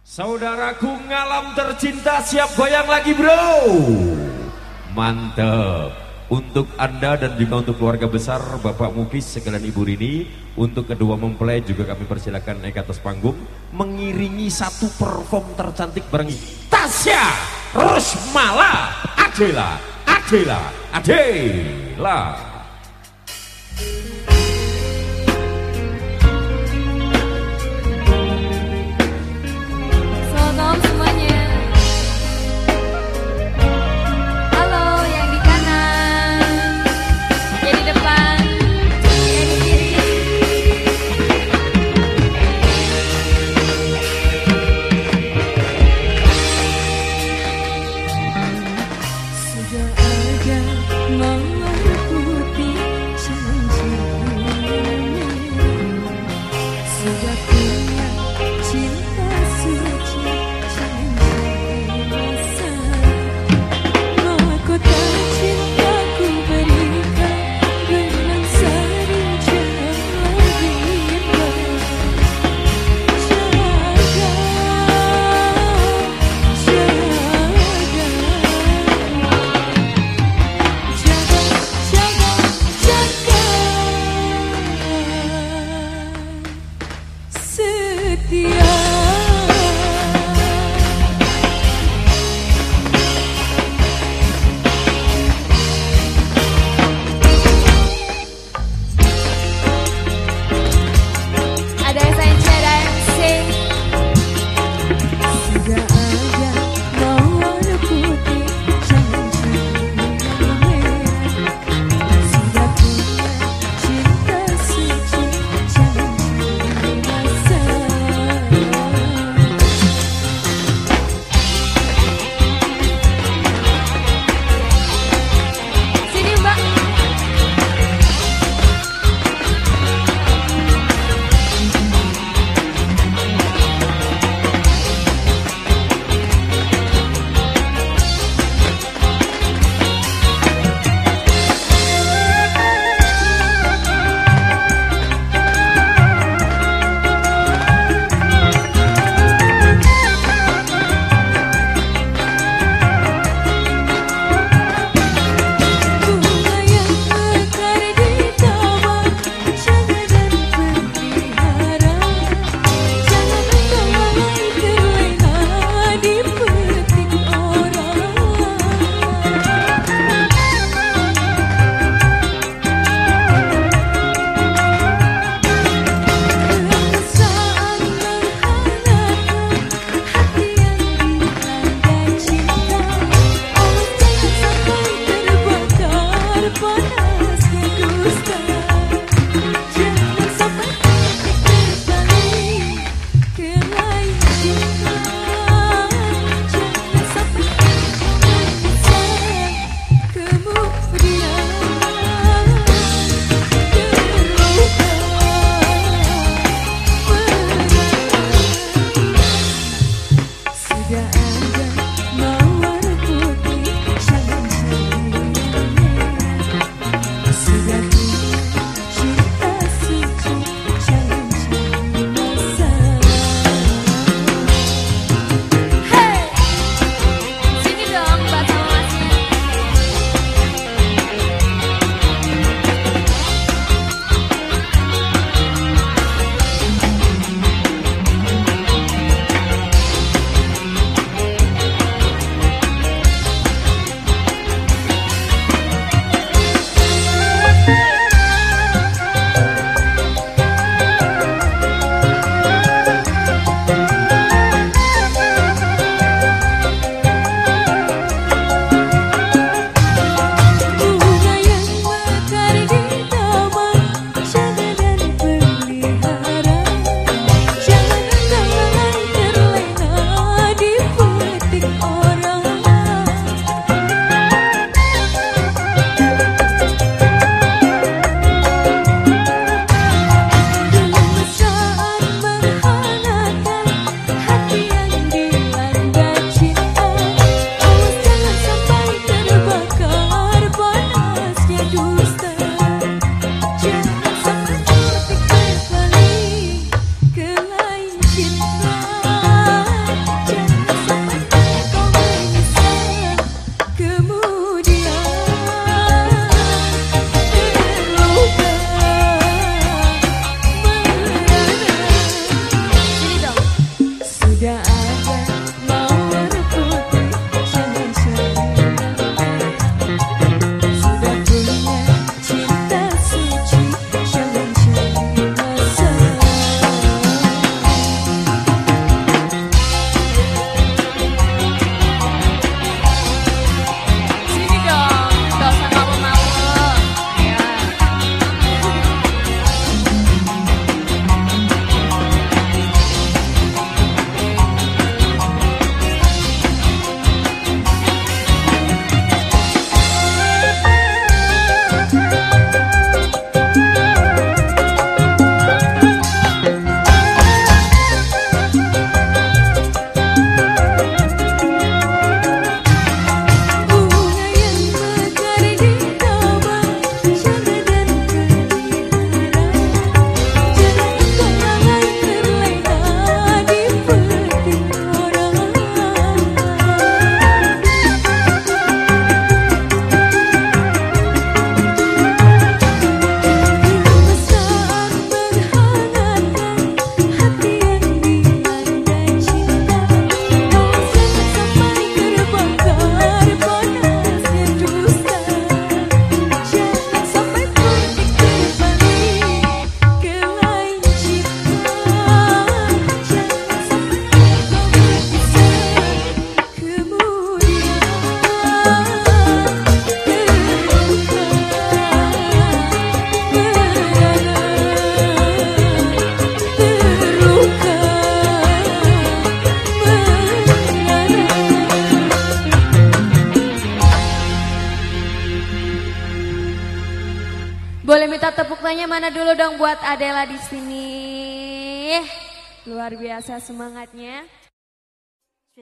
Saudaraku ngalam tercinta siap goyang lagi bro. Mantep. Untuk anda dan juga untuk keluarga besar Bapak Mukis sekalian Ibu Rini Untuk kedua mempelai juga kami persilakan naik atas panggung Mengiringi satu perform tercantik bareng Tasya Rosmala. Adela Adela Adela to get minta tepuk tangannya mana dulu dong buat Adela di sini. Luar biasa semangatnya.